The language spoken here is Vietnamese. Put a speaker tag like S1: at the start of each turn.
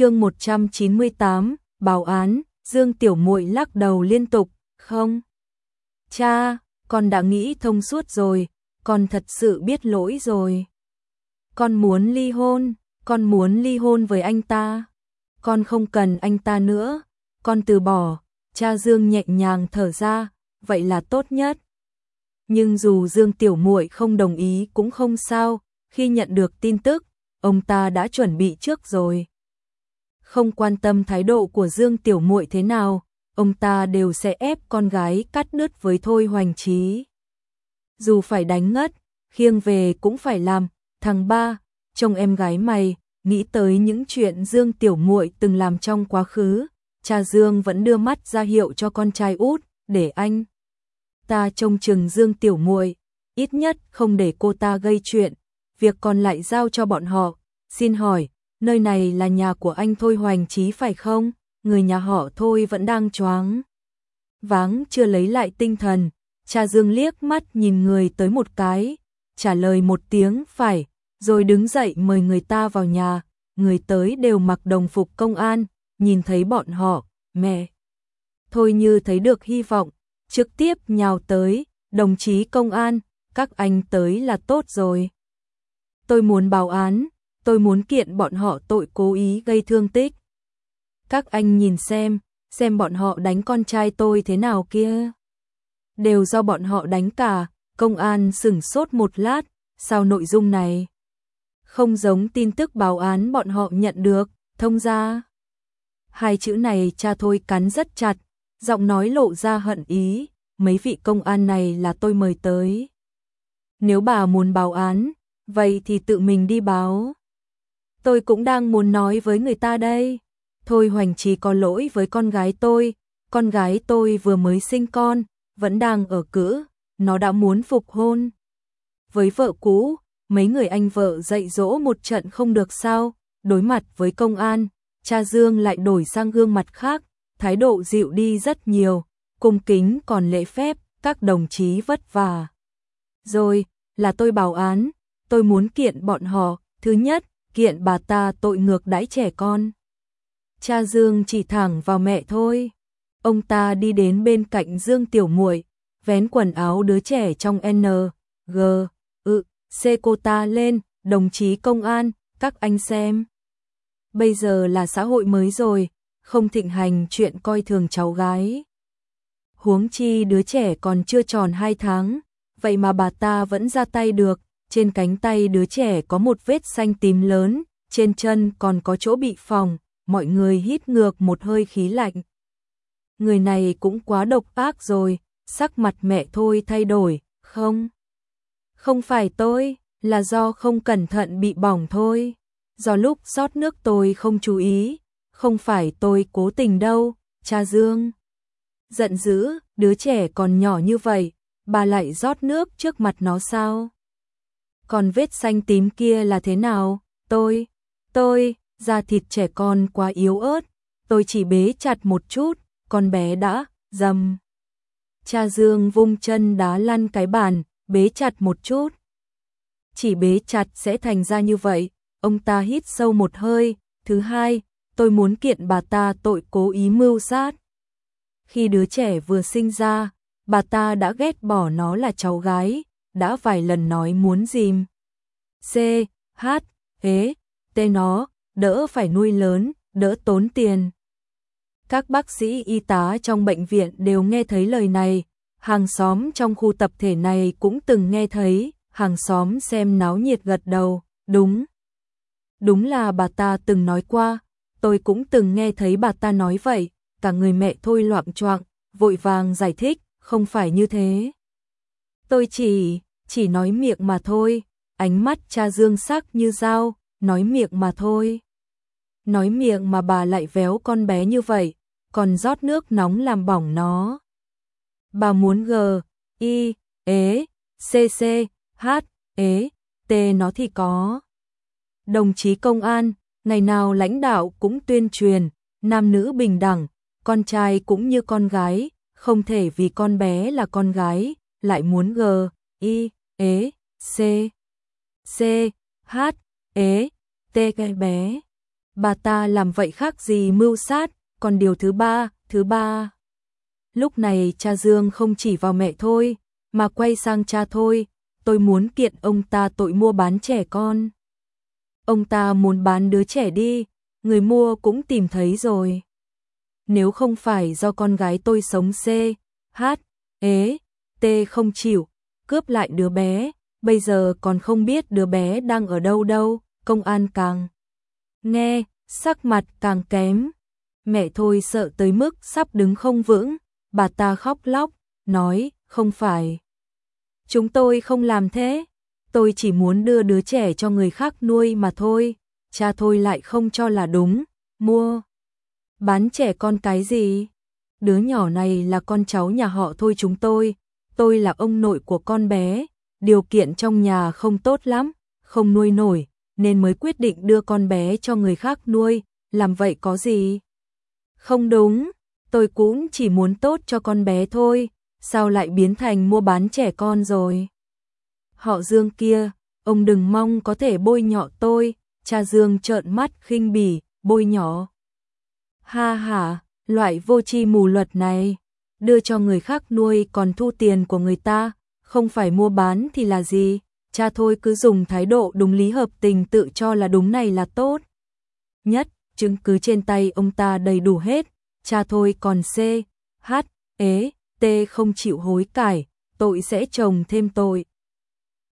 S1: Chương 198, báo án, Dương Tiểu Muội lắc đầu liên tục, "Không, cha, con đã nghĩ thông suốt rồi, con thật sự biết lỗi rồi. Con muốn ly hôn, con muốn ly hôn với anh ta. Con không cần anh ta nữa, con từ bỏ." Cha Dương nhẹ nhàng thở ra, "Vậy là tốt nhất." Nhưng dù Dương Tiểu Muội không đồng ý cũng không sao, khi nhận được tin tức, ông ta đã chuẩn bị trước rồi. Không quan tâm thái độ của Dương Tiểu Muội thế nào, ông ta đều sẽ ép con gái cắt đứt với Thôi Hoành Trí. Dù phải đánh ngất, khiêng về cũng phải làm, thằng ba, trông em gái mày, nghĩ tới những chuyện Dương Tiểu Muội từng làm trong quá khứ, cha Dương vẫn đưa mắt ra hiệu cho con trai út, để anh ta trông chừng Dương Tiểu Muội, ít nhất không để cô ta gây chuyện, việc còn lại giao cho bọn họ. Xin hỏi, nơi này là nhà của anh Thôi Hoành Chí phải không? Người nhà họ Thôi vẫn đang choáng. Váng chưa lấy lại tinh thần, cha Dương liếc mắt nhìn người tới một cái, trả lời một tiếng phải, rồi đứng dậy mời người ta vào nhà, người tới đều mặc đồng phục công an, nhìn thấy bọn họ, mẹ. Thôi như thấy được hy vọng, trực tiếp nhào tới, đồng chí công an, các anh tới là tốt rồi. Tôi muốn báo án, tôi muốn kiện bọn họ tội cố ý gây thương tích. Các anh nhìn xem, xem bọn họ đánh con trai tôi thế nào kia. Đều do bọn họ đánh cả, công an sửng sốt một lát, sao nội dung này? Không giống tin tức báo án bọn họ nhận được, thông ra. Hai chữ này cha thôi cắn rất chặt, giọng nói lộ ra hận ý, mấy vị công an này là tôi mời tới. Nếu bà muốn báo án, vậy thì tự mình đi báo. Tôi cũng đang muốn nói với người ta đây. Thôi Hoành Trì có lỗi với con gái tôi, con gái tôi vừa mới sinh con, vẫn đang ở cữ, nó đã muốn phục hôn. Với vợ cũ, mấy người anh vợ dạy dỗ một trận không được sao, đối mặt với công an, cha Dương lại đổi sang gương mặt khác, thái độ dịu đi rất nhiều, cung kính còn lễ phép, các đồng chí vất vả. Rồi, là tôi bảo án, tôi muốn kiện bọn họ, thứ nhất, kiện bà ta tội ngược đãi trẻ con. Cha Dương chỉ thẳng vào mẹ thôi. Ông ta đi đến bên cạnh Dương Tiểu Muội, vén quần áo đứa trẻ trong N, G, ự, C cô ta lên, đồng chí công an, các anh xem. Bây giờ là xã hội mới rồi, không thịnh hành chuyện coi thường cháu gái. Huống chi đứa trẻ còn chưa tròn 2 tháng, vậy mà bà ta vẫn ra tay được, trên cánh tay đứa trẻ có một vết xanh tím lớn, trên chân còn có chỗ bị phòng, mọi người hít ngược một hơi khí lạnh. Người này cũng quá độc ác rồi, sắc mặt mẹ thôi thay đổi, không? Không phải tôi, là do không cẩn thận bị bỏng thôi. Do lúc rót nước tôi không chú ý, không phải tôi cố tình đâu, cha Dương. Giận dữ, đứa trẻ còn nhỏ như vậy, bà lại rót nước trước mặt nó sao? Còn vết xanh tím kia là thế nào? Tôi, tôi, da thịt trẻ con quá yếu ớt, tôi chỉ bế chặt một chút, con bé đã, dầm. Cha Dương vung chân đá lăn cái bàn, bế chặt một chút. Chỉ bế chặt sẽ thành ra như vậy, ông ta hít sâu một hơi, thứ hai, tôi muốn kiện bà ta tội cố ý mưu sát. Khi đứa trẻ vừa sinh ra, bà ta đã ghét bỏ nó là cháu gái, đã vài lần nói muốn dìm. C, H, ế, T nó, đỡ phải nuôi lớn, đỡ tốn tiền. Các bác sĩ y tá trong bệnh viện đều nghe thấy lời này, hàng xóm trong khu tập thể này cũng từng nghe thấy, hàng xóm xem náo nhiệt gật đầu, đúng. Đúng là bà ta từng nói qua, tôi cũng từng nghe thấy bà ta nói vậy, cả người mẹ thôi loạn choạng, vội vàng giải thích, không phải như thế. Tôi chỉ, chỉ nói miệng mà thôi, ánh mắt cha dương sắc như dao, nói miệng mà thôi. Nói miệng mà bà lại véo con bé như vậy, còn rót nước nóng làm bỏng nó. Bà muốn g, y, ế, e, c, h, ế, t nó thì có. Đồng chí công an, ngày nào lãnh đạo cũng tuyên truyền, nam nữ bình đẳng, con trai cũng như con gái, không thể vì con bé là con gái, lại muốn g, i ế, c, c, h, ế, t cái bé. Bà ta làm vậy khác gì mưu sát, còn điều thứ ba, thứ ba. Lúc này cha Dương không chỉ vào mẹ thôi, mà quay sang cha thôi, tôi muốn kiện ông ta tội mua bán trẻ con. Ông ta muốn bán đứa trẻ đi, người mua cũng tìm thấy rồi. Nếu không phải do con gái tôi sống C, H, ế, Tê không chịu, cướp lại đứa bé, bây giờ còn không biết đứa bé đang ở đâu đâu, công an càng nghe, sắc mặt càng kém. Mẹ thôi sợ tới mức sắp đứng không vững, bà ta khóc lóc, nói, không phải. Chúng tôi không làm thế, tôi chỉ muốn đưa đứa trẻ cho người khác nuôi mà thôi, cha thôi lại không cho là đúng, mua. Bán trẻ con cái gì? Đứa nhỏ này là con cháu nhà họ thôi chúng tôi, tôi là ông nội của con bé, điều kiện trong nhà không tốt lắm, không nuôi nổi, nên mới quyết định đưa con bé cho người khác nuôi, làm vậy có gì? Không đúng, tôi cũng chỉ muốn tốt cho con bé thôi, sao lại biến thành mua bán trẻ con rồi? Họ Dương kia, ông đừng mong có thể bôi nhọ tôi, cha Dương trợn mắt khinh bỉ, bôi nhọ. Ha ha, loại vô tri mù luật này, đưa cho người khác nuôi còn thu tiền của người ta, không phải mua bán thì là gì? Cha thôi cứ dùng thái độ đúng lý hợp tình tự cho là đúng này là tốt. Nhất, chứng cứ trên tay ông ta đầy đủ hết, cha thôi còn C, H, ế, T không chịu hối cải, tội sẽ chồng thêm tội.